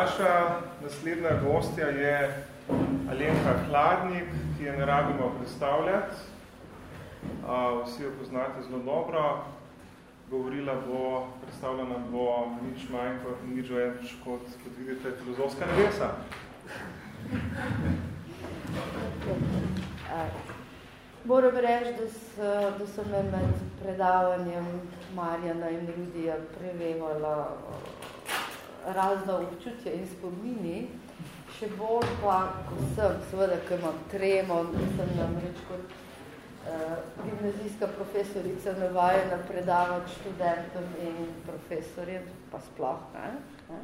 naša naslednja gostja je Alenka Hladnik, ki je ne rabimo predstavljati. Vsi jo poznate zelo dobro. Govorila bo, predstavljena bo nič manj kot nič več kot, kot vidite, filozofska nebesa. Moram reči, da, so, da so me med predavanjem Marjana in Rudija prevevala razna občutja in spomini, še bolj pa, ko sem, seveda, ko imam tremo, sem namreč kot uh, gimnazijska profesorica navajena predavati študentom in profesorjem, pa sploh, ne? ne?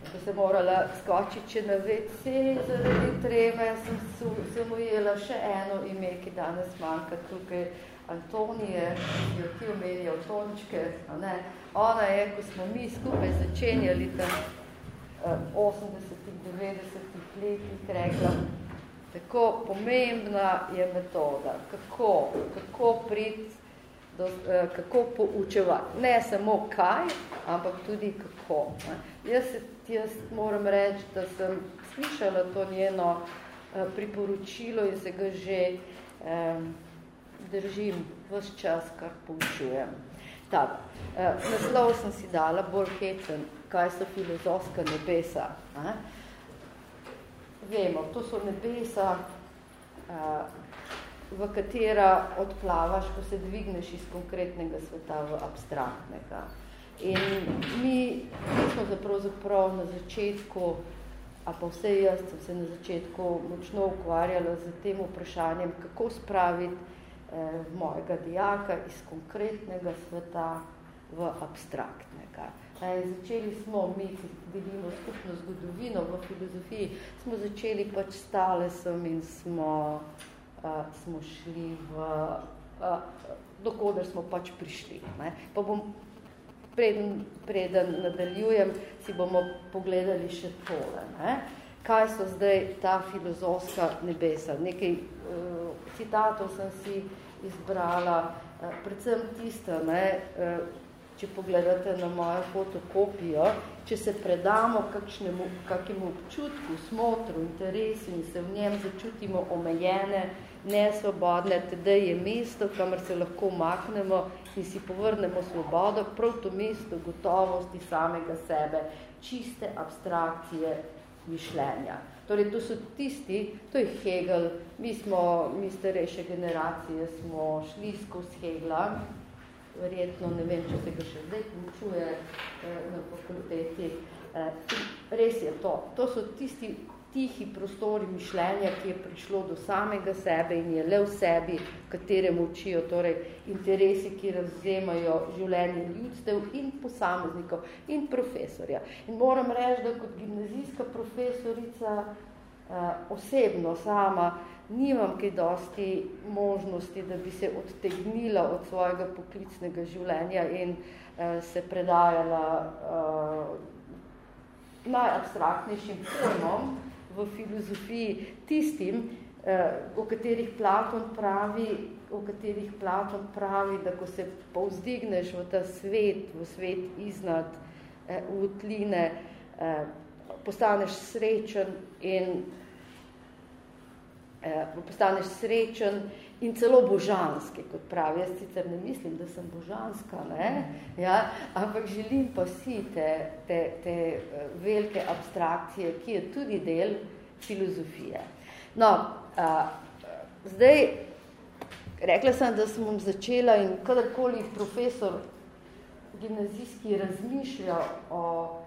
ko sem morala skočiti če na WC zaradi treme, sem, sem ujela še eno ime, ki danes manjka tukaj, Antonije, ki jo ti omenijo, Tončke, ne? ona je, ko smo mi skupaj začenjali tam uh, 80-ih, 90-ih letih, rekla, tako pomembna je metoda, kako, kako priti do, uh, kako poučevati. Ne samo kaj, ampak tudi kako. Ne? Jaz jaz moram reči, da sem slišala to njeno uh, priporočilo in se ga že um, držim vse čas, kar poučujem. Tak, uh, naslov sem si dala bolj hecen, kaj so filozofska nebesa. Ne? Vemo, to so nebesa, uh, v katera odplavaš, ko se dvigneš iz konkretnega sveta v abstraktnega. In mi, mi smo zapravzaprav na začetku, a pa vse jaz sem se na začetku močno ukvarjala z tem vprašanjem, kako spraviti eh, mojega dijaka iz konkretnega sveta v abstraktnega. E, začeli smo, mi, ki delimo skupno zgodovino v filozofiji, smo začeli pač stale sem in smo, uh, smo šli v, uh, dokoder smo pač prišli. Ne? Pa bom preden, preden nadaljujem, si bomo pogledali še tole. Ne? Kaj so zdaj ta filozofska nebesa? Nekaj uh, citatov sem si izbrala, uh, predvsem tista, ne, uh, če pogledate na mojo fotokopijo, če se predamo kakšnemu, kakemu občutku, smotru, interesu in se v njem začutimo omejene, nesvobodne, teda je mesto, kamor se lahko maknemo in si povrnemo svobodo, prav to mesto gotovosti samega sebe, čiste abstrakcije mišljenja. Torej, to so tisti, to je Hegel, mi smo, mi starejše generacije, smo šli skozi Hegla, verjetno, ne vem, če se ga še zdaj poučuje eh, na fakulteti. Eh, res je to. To so tisti tihi prostori mišljenja, ki je prišlo do samega sebe in je le v sebi, katere učijo torej interesi, ki razvzemajo življenje ljudstev in posameznikov in profesorja. In moram reči, da kot gimnazijska profesorica eh, osebno sama nimam kaj dosti možnosti, da bi se odtegnila od svojega poklicnega življenja in uh, se predajala uh, najabstraktnejšim pojmom v filozofiji tistim, uh, o katerih Platon pravi, o katerih Platon pravi, da ko se povzdigneš v ta svet, v svet iznad uh, v tline, uh, postaneš srečen in eh, postaneš srečen in celo božanski, kot pravi. Jaz sicer ne mislim, da sem božanska, ne? Ja, ampak želim pa si te, te, te eh, velike abstrakcije, ki je tudi del filozofije. No, a, zdaj, rekla sem, da sem začela in kadarkoli profesor gimnazijski razmišlja o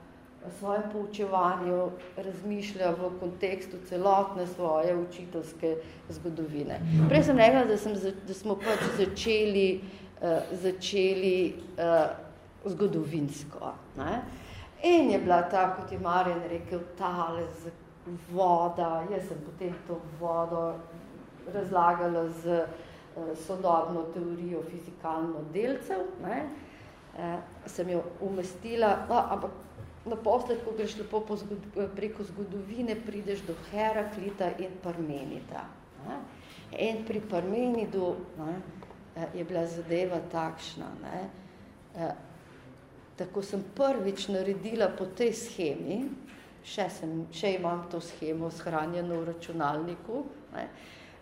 svojem poučevanju razmišlja v kontekstu celotne svoje učiteljske zgodovine. Prej sem rekla, da, sem, da smo pač začeli, uh, začeli uh, zgodovinsko. Ne? In je bila ta, kot je Marjan rekel, tale z voda. Jaz sem potem to vodo razlagala z uh, sodobno teorijo fizikalno delcev. Ne? Uh, sem jo umestila, no, ampak naposled, ko greš lepo po zgod preko zgodovine, prideš do Heraklita in Parmenida. Ne? In pri Parmenidu ne, je bila zadeva takšna. Ne? E, tako sem prvič naredila po tej schemi, še, sem, še imam to schemo shranjeno v računalniku, ne,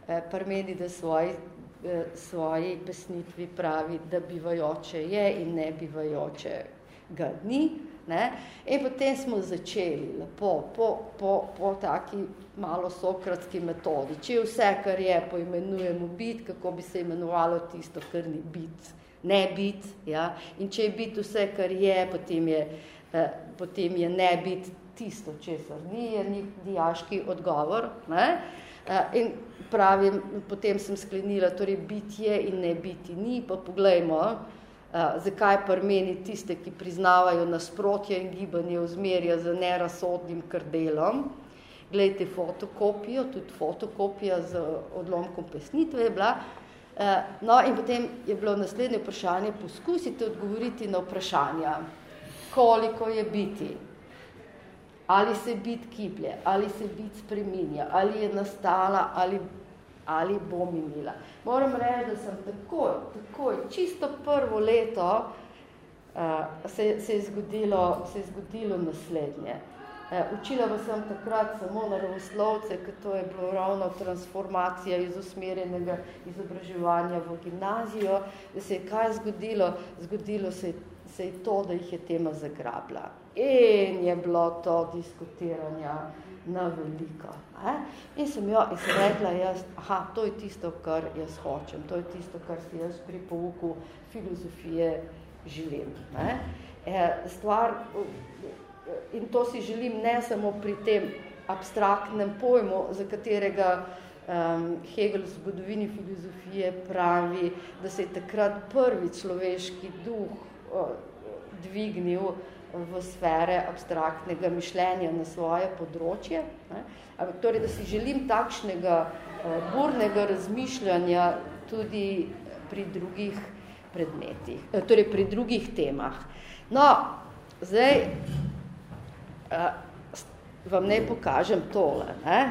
eh, meni, da svoji, eh, svoji pesnitvi pravi, da bivajoče je in ne bivajoče ga ni. Ne? In potem smo začeli lepo, po, po, po taki malo sokratski metodi. Če vse, kar je, poimenujemo bit, kako bi se imenovalo tisto, kar ni bit, ne bit. Ja? In če je bit vse, kar je, potem je, eh, potem je ne bit tisto, česar ni, je ni dijaški odgovor. Ne? Eh, in pravim, potem sem sklenila, torej bitje in ne biti ni, pa poglejmo, zakaj pa meni tiste, ki priznavajo nasprotje in gibanje vzmerja z nerasodnim krdelom. Glejte fotokopijo, tudi fotokopija z odlomkom pesnitve je bila. Uh, no in potem je bilo naslednje vprašanje, poskusite odgovoriti na vprašanja, koliko je biti, ali se bit kiplje, ali se bit spreminja, ali je nastala, ali ali bom imela. Moram reči, da sem takoj, takoj, čisto prvo leto uh, se, se, je zgodilo, se je zgodilo naslednje. Uh, učila pa sem takrat samo naravoslovce, ker to je bilo ravno transformacija iz usmerjenega izobraževanja v gimnazijo. Da se je kaj zgodilo? Zgodilo se, se je to, da jih je tema zagrabila. In je bilo to diskutiranja na veliko. Ne? In sem jo in sem rekla, jaz, aha, to je tisto, kar jaz hočem, to je tisto, kar si jaz pri pouku filozofije želim. Ne? Stvar, in to si želim ne samo pri tem abstraktnem pojmu, za katerega um, Hegel v zgodovini filozofije pravi, da se je takrat prvi človeški duh uh, dvignil v sfere abstraktnega mišljenja na svoje področje. Ne? Torej, da si želim takšnega burnega razmišljanja tudi pri drugih predmetih, uh, torej pri drugih temah. No, zdaj vam ne pokažem tole. Ne?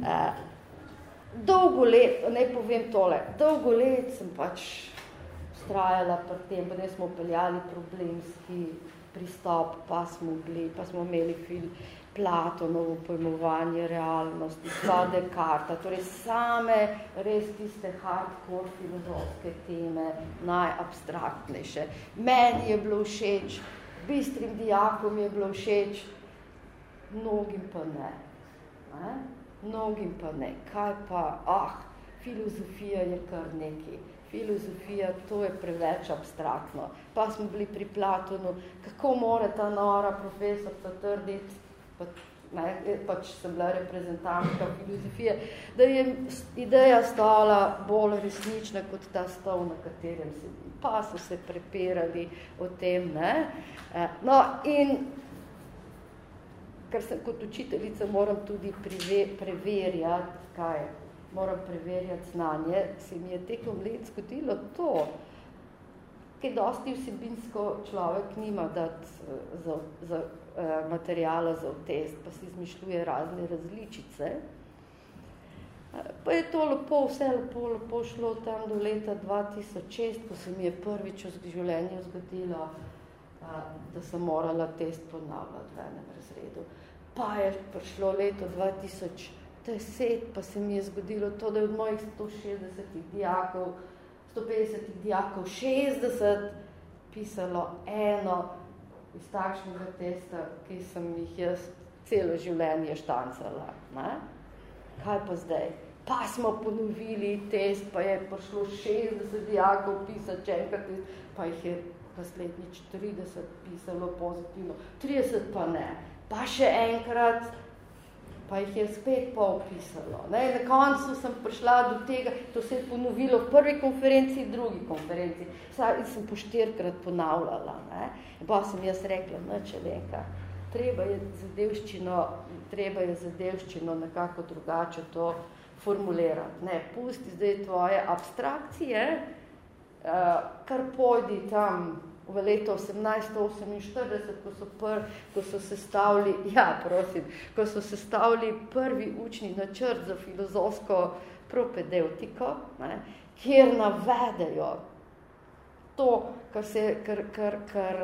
Uh, dolgo let, ne povem tole, dolgo let sem pač strajala pri tem, pa ne smo peljali problemski pristop, pa smo, bili, pa smo imeli fil Platonovo pojmovanje realnosti, dva Dekarta, torej same res tiste hardcore filozofske teme, najabstraktnejše. Meni je bilo všeč, bistrim dijakom je bilo všeč, mnogim pa ne. ne? Mnogim pa ne. Kaj pa, ah, filozofija je kar nekaj filozofija, to je preveč abstraktno. Pa smo bili pri Platonu, kako more ta nora profesorca trditi, pa, ne, pač sem bila reprezentantka filozofije, da je ideja stala bolj resnična kot ta stol, na katerem se pa so se prepirali o tem. Ne? E, no in ker sem kot učiteljica moram tudi preverjati, kaj moram preverjati znanje, se mi je tekom let zgodilo to, kaj dosti vsebinsko človek nima dati eh, za, za uh, materijala za test, pa si izmišljuje razne različice. Eh, pa je to lepo, vse lepo, lepo šlo tam do leta 2006, ko se mi je prvič v življenju zgodilo, da sem morala test ponavljati v enem razredu. Pa je prišlo leto 2000 deset, pa se mi je zgodilo to, da je od mojih 160 dijakov, 150 dijakov, 60 pisalo eno iz takšnega testa, ki sem jih jaz celo življenje štancala. Ne? Kaj pa zdaj? Pa smo ponovili test, pa je prišlo 60 dijakov pisati, če enkrat, pa jih je naslednjič 30 pisalo pozitivno, 30 pa ne. Pa še enkrat, pa jih je spet pa opisalo. Ne? Na koncu sem prišla do tega, to se je ponovilo v prvi konferenci, v drugi konferenci. Saj sem po štirkrat ponavljala. Ne? In pa sem jaz rekla, no, čelenka, treba je zadevščino, treba je zadevščino nekako drugače to formulirati. Ne, pusti zdaj tvoje abstrakcije, uh, kar pojdi tam v leto 1848, ko so, pr, ko so sestavili, ja, prosim, ko so sestavili prvi učni načrt za filozofsko propedeutiko, ne, kjer navedejo to, kar se, kar, kar, kar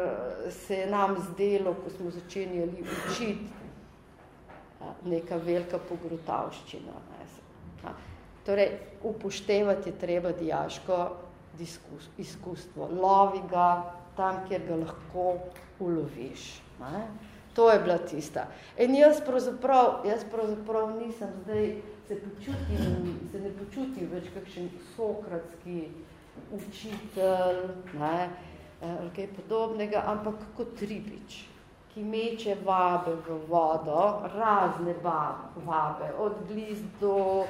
se je nam zdelo, ko smo začenjali učiti neka velika pogrutavščina. Ne. Torej, upoštevati je treba dijaško izkustvo. Lovi ga tam, kjer ga lahko uloviš. Ne. To je bila tista. In jaz pravzaprav, jaz pravzaprav nisem zdaj, se, počutim, se ne počutim več kakšen sokratski učitelj, ne, ali kaj podobnega, ampak kot ribič, ki meče vabe v vodo, razne vabe, od gliz do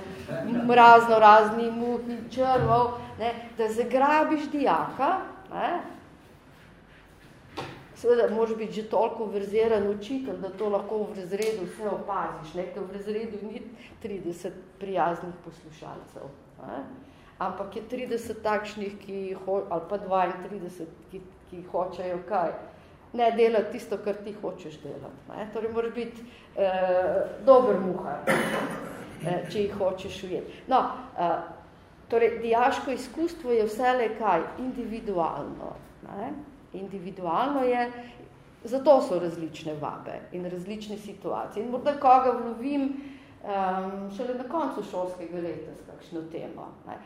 razno raznih muh in črvov, ne, da zagrabiš dijaka, ne, seveda moraš biti že toliko verziran učitelj, da to lahko v razredu vse opaziš, ne? ker v razredu ni 30 prijaznih poslušalcev. Ne? Ampak je 30 takšnih, ki ho, ali pa 32, ki, ki hočejo kaj? Ne delati tisto, kar ti hočeš delati. Ne? Torej moraš biti eh, dober muhar, eh, če jih hočeš ujeti. No, eh, torej, dijaško izkustvo je vse le kaj? Individualno. Ne? Individualno je, zato so različne vabe in različne situacije. In morda koga vlovim um, šele na koncu šolskega leta s kakšno temo. Ne.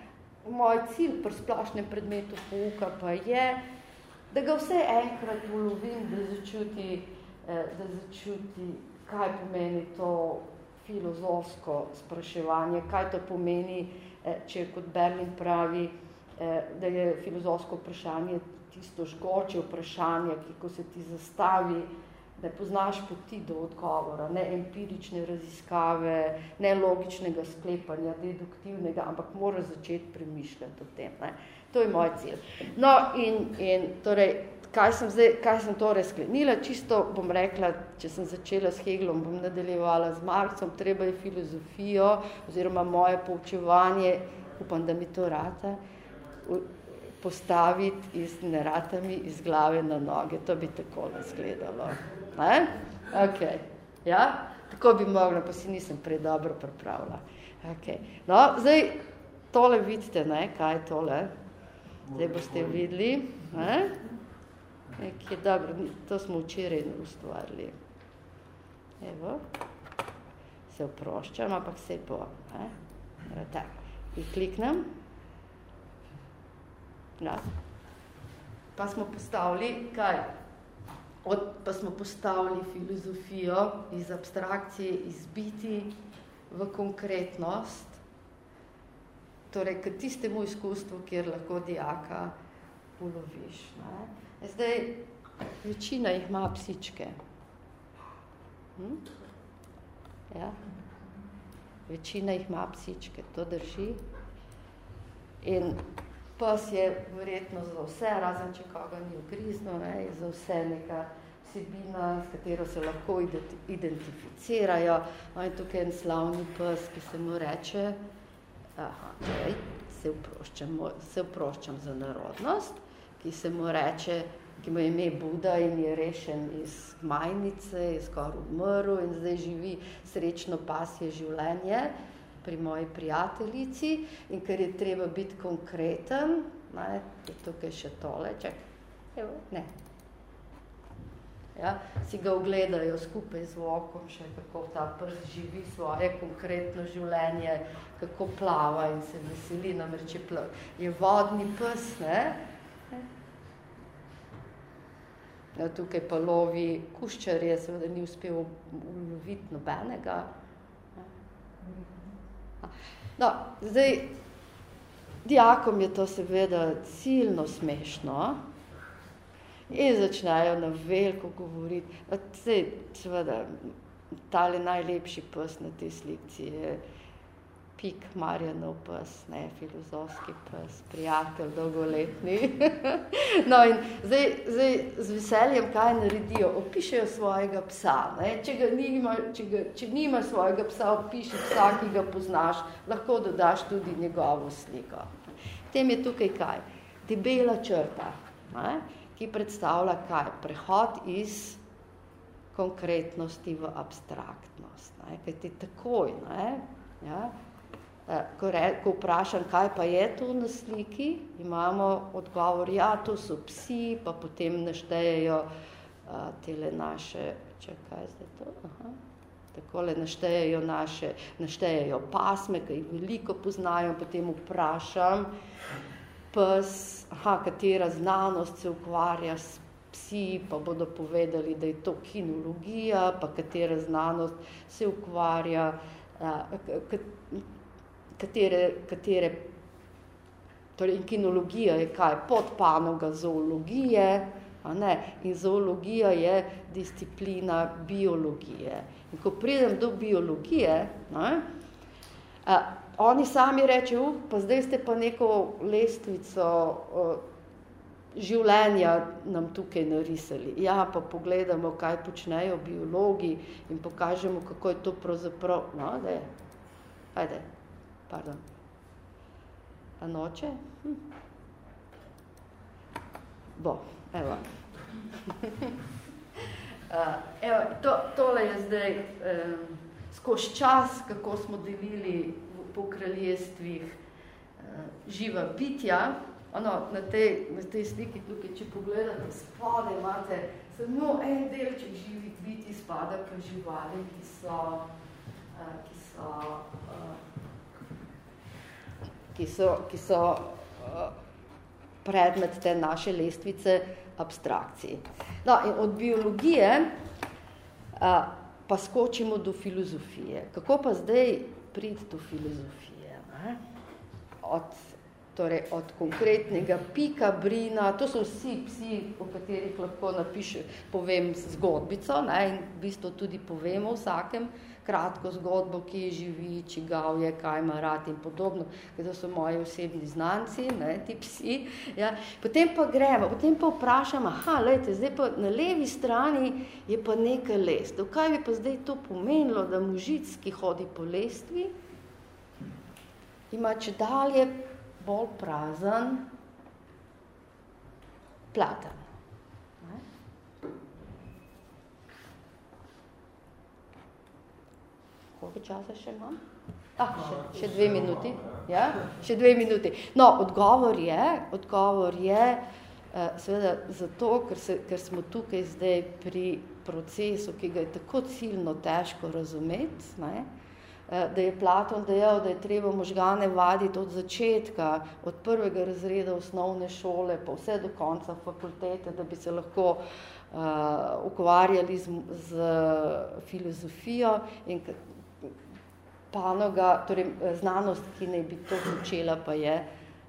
Moj cilj pri splošnem predmetu pouka pa je, da ga vse enkrat vlovim, da začuti, eh, da začuti, kaj pomeni to filozofsko spraševanje, kaj to pomeni, eh, če kot Berlin pravi, eh, da je filozofsko vprašanje tisto žgoče vprašanje, ki ko se ti zastavi, ne poznaš poti do odgovora, ne empirične raziskave, ne logičnega sklepanja, deduktivnega, ampak moraš začeti premišljati o tem. Ne. To je moj cilj. No in, in torej, kaj sem, zdaj, kaj sem torej sklenila, čisto bom rekla, če sem začela s Heglom, bom nadaljevala z Marksom, treba je filozofijo oziroma moje poučevanje, upam, da mi to rata, postaviti iz neratami iz glave na noge. To bi tako izgledalo. Ne? Okay. Ja? Tako bi mogla, pa si nisem prej dobro pripravila. Okay. No, zdaj tole vidite, ne? kaj je tole? Zdaj boste videli. Ne? Nekje dobro, to smo včeraj ustvarili. Evo, se oproščam, ampak se bo. Ne? Tak, in kliknem. Ja. Pa smo postavili, kaj? Od, pa smo postavili filozofijo iz abstrakcije, iz biti v konkretnost, torej k tistemu izkustvu, kjer lahko dijaka uloviš. Ne? Zdaj, večina jih ima psičke. Hm? Ja? Večina jih ima psičke, to drži. In Pes je verjetno za vse, razen če koga ni ugrizno, ne, za vse neka vsebina, s katero se lahko identificirajo. No, in tukaj je en slavni pes, ki se mu reče, aha, torej, se, vproščam, se vproščam za narodnost, ki se mu reče, ki mu je ime Buda in je rešen iz majnice, je skoraj umrl in zdaj živi srečno pasje življenje pri moji prijateljici in ker je treba biti konkreten, ne, je tukaj še tole, čak, evo, ne. Ja, si ga ogledajo skupaj z vokom, še kako ta prst živi svoje konkretno življenje, kako plava in se veseli, namreč je, je vodni pes, ne? Ja, tukaj pa lovi kuščarje, seveda ni uspel uloviti nobenega, No, zdaj, dijakom je to seveda ciljno smešno in začnejo na veliko govoriti. Zdaj, seveda, tale najlepši pes na tej slikci je pik Marjanov pes, ne, filozofski pes, prijatelj, dolgoletni. no in zdaj, zdaj z veseljem kaj naredijo? Opišejo svojega psa. Ne? Če, ga nima, če, ga, če nima svojega psa, opiši psa, ki ga poznaš, lahko dodaš tudi njegovo sliko. Tem je tukaj kaj? Debela črta, ne? ki predstavlja kaj? Prehod iz konkretnosti v abstraktnost. Ne? Kaj ti takoj, ne? Ja? Eh, ko, re, ko vprašam, kaj pa je to na sliki, imamo odgovor, ja, to so psi, pa potem naštejejo uh, tele naše, če kaj zdaj to, aha, takole naštejejo naše, naštejejo pasme, ki jih veliko poznajo, potem vprašam, pes, aha, katera znanost se ukvarja s psi, pa bodo povedali, da je to kinologija, pa katera znanost se ukvarja, katere, katere torej kinologija je kaj, podpanoga zoologije, a ne, in zoologija je disciplina biologije. In ko pridem do biologije, ne, a, oni sami rečejo, pa zdaj ste pa neko lestvico o, življenja nam tukaj narisali. Ja, pa pogledamo, kaj počnejo biologi in pokažemo, kako je to pravzaprav, no, da je, ajde, pardon, a noče? Hm. Bo, evo. evo, to, tole je zdaj um, skozi čas, kako smo delili po kraljestvih uh, živa bitja. Ono, na, tej, na tej sliki tukaj, če pogledate spode, imate samo en delček živih biti spada pa živali, ki so, uh, ki so uh, ki so, ki so uh, predmet te naše lestvice abstrakcij. No, in od biologije uh, pa skočimo do filozofije. Kako pa zdaj priti do filozofije? Ne? Od, torej od konkretnega pika, brina, to so vsi psi, o katerih lahko napiše, povem zgodbico, ne? in v bistvu tudi povemo vsakem, kratko zgodbo, ki živi, čigav je, kaj ima rad in podobno, ker to so moji osebni znanci, ne, ti psi. Ja. Potem pa gremo, potem pa vprašam, aha, lejte, zdaj pa na levi strani je pa nekaj lestev. Kaj bi pa zdaj to pomenilo, da mužic, ki hodi po lestvi, ima če dalje bolj prazen platan. Koliko časa še imam? Ah, še, še dve minuti. Ja? Še dve minuti. No, odgovor je, odgovor je uh, seveda zato, ker, se, ker smo tukaj zdaj pri procesu, ki ga je tako ciljno težko razumeti, ne? Uh, da je Platon dejal, da je treba možgane vaditi od začetka, od prvega razreda osnovne šole, pa vse do konca fakultete, da bi se lahko uh, ukvarjali z, z filozofijo in panoga, torej eh, znanost, ki naj bi to počela, pa je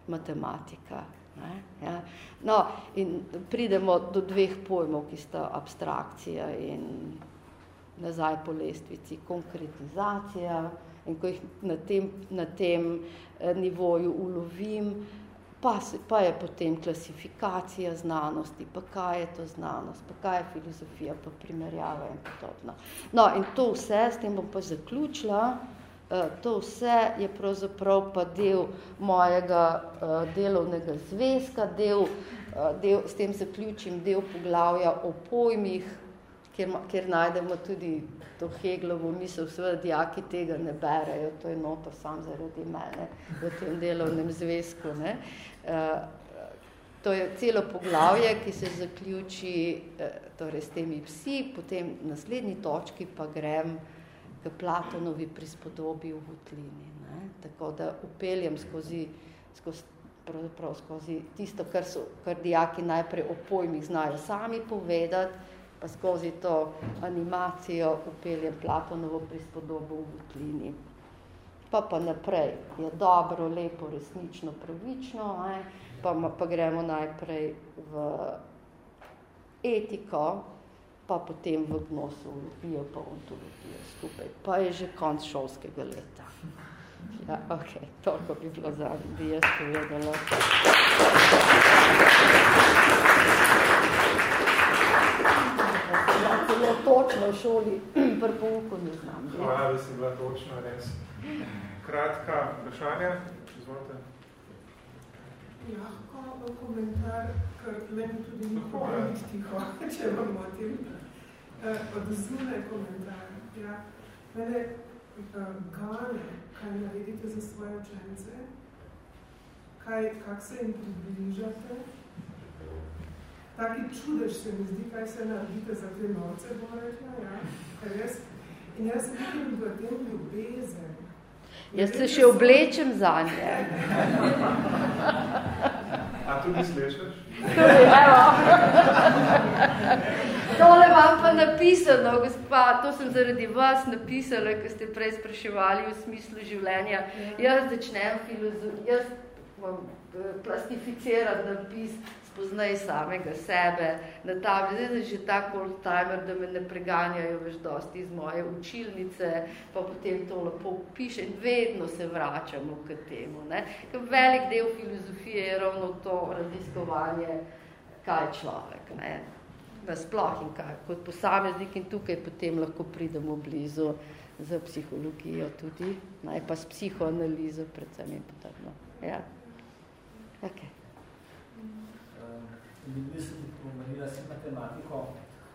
matematika. Ne? Ja. No, in pridemo do dveh pojmov, ki sta abstrakcija in nazaj po lestvici konkretizacija in ko jih na tem, na tem eh, nivoju ulovim, pa, pa je potem klasifikacija znanosti, pa kaj je to znanost, pa kaj je filozofija, pa primerjava in podobno. No, in to vse, s tem bom pa zaključila, to vse je pravzaprav pa del mojega uh, delovnega zvezka, del, uh, del, s tem zaključim del poglavja o pojmih, kjer, kjer najdemo tudi to Heglovo misel, seveda dijaki tega ne berejo, to je nota sam zaradi mene v tem delovnem zvezku. Ne. To je celo poglavje, ki se zaključi torej s temi psi, potem naslednji točki pa grem uh, k Platonovi prispodobi v Votlini. Ne? Tako da upeljem skozi, skozi, skozi tisto, kar, so, kar dijaki najprej o pojmih znajo sami povedati, pa skozi to animacijo upeljem Platonovo prispodobo v Votlini. Pa pa naprej je dobro, lepo, resnično, pravično, ne? Pa, pa gremo najprej v etiko, pa potem v gnosologijo, pa ontologijo skupaj. Pa je že konc šolskega leta. Ja, ok, toliko bi bilo zadnji, bi jaz povedala. Ja, celo točno v šoli, pri pouku ne znam. Hvala, da si bila točno, res. Kratka vprašanja, izvolite. Lahko komentar, ker meni tudi nikoli ni tiho, če vam motim. Uh, od zunaj komentar. Ja. Mene uh, gane, kaj naredite za svoje učence, kaj, kak se jim približate. Taki čudež se mi zdi, kaj se naredite za te norce, bom rekla, ja, kaj res. In jaz vidim v tem ljubezen. Jaz se še oblečem za nje. A tudi slišiš? Tudi, evo. Tole vam pa napisano, gospa, to sem zaradi vas napisala, ko ste prej spraševali v smislu življenja. Jaz začnem filozofijo, jaz vam eh, plastificiram napis spoznaj samega sebe na tabli. Zdaj je že tak old timer, da me ne preganjajo več dosti iz moje učilnice, pa potem to lepo piše in vedno se vračamo k temu. Ne? Ker velik del filozofije je ravno to raziskovanje, kaj je človek. Ne? Sploh in kaj, kot posameznik in tukaj potem lahko pridemo blizu za psihologijo tudi, naj pa s psihoanalizo predvsem in podobno. Ja. Okay videli sem, pomenila si matematiko.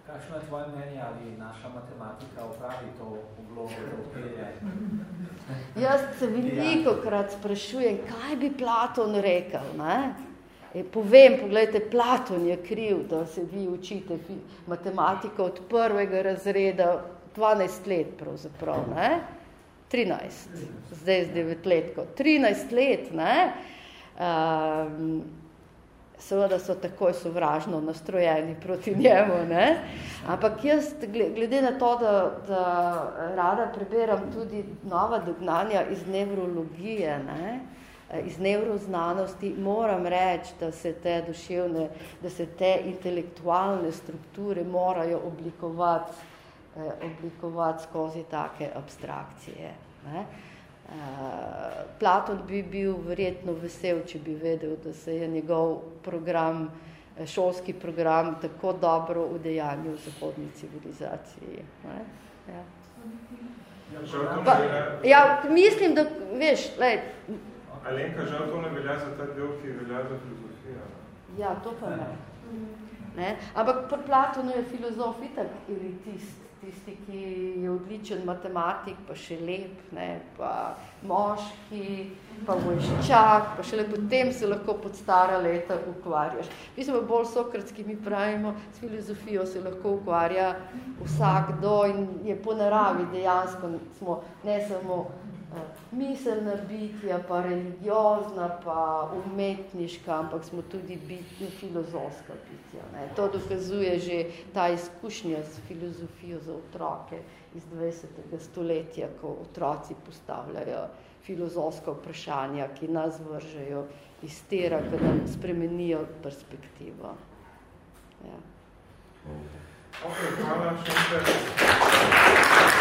Kakšno je tvoje mnenje, ali naša matematika upravi to vlogo, da je? Jaz se veliko krat sprašujem, kaj bi Platon rekel. Ne? E, povem, pogledajte, Platon je kriv, da se vi učite matematiko od prvega razreda, 12 let pravzaprav, ne? 13, zdaj z 9 letko, 13 let, ne? Um, seveda so takoj sovražno nastrojeni proti njemu. Ne? Ampak jaz, glede na to, da, da rada preberam tudi nova dognanja iz nevrologije, ne? iz nevroznanosti, moram reči, da se te duševne, da se te intelektualne strukture morajo oblikovati, eh, oblikovati skozi take abstrakcije. Ne? Eh, Platon bi bil verjetno vesel, če bi vedel, da se je njegov program, eh, šolski program tako dobro udejanil v zahodni civilizaciji. Ne? Ja. Pa, ja, mislim, da, veš, lej. Alenka, žal to ne velja za ta del, ki velja za filozofijo. Ja, to pa ne. ne? Ampak pri Platonu je filozof itak elitist tisti, ki je odličen matematik, pa še lep, ne, pa moški, pa vojščak, pa šele potem se lahko pod stara leta ukvarjaš. Mi smo bolj sokratski, mi pravimo, s filozofijo se lahko ukvarja vsakdo in je po naravi dejansko smo ne samo miselna bitja, pa religiozna, pa umetniška, ampak smo tudi bitni filozofska bitja. Ne. To dokazuje že ta izkušnja z filozofijo za otroke iz 20. stoletja, ko otroci postavljajo filozofska vprašanja, ki nas vržejo iz tera, ko nam spremenijo perspektivo. Ja. Ok, hvala še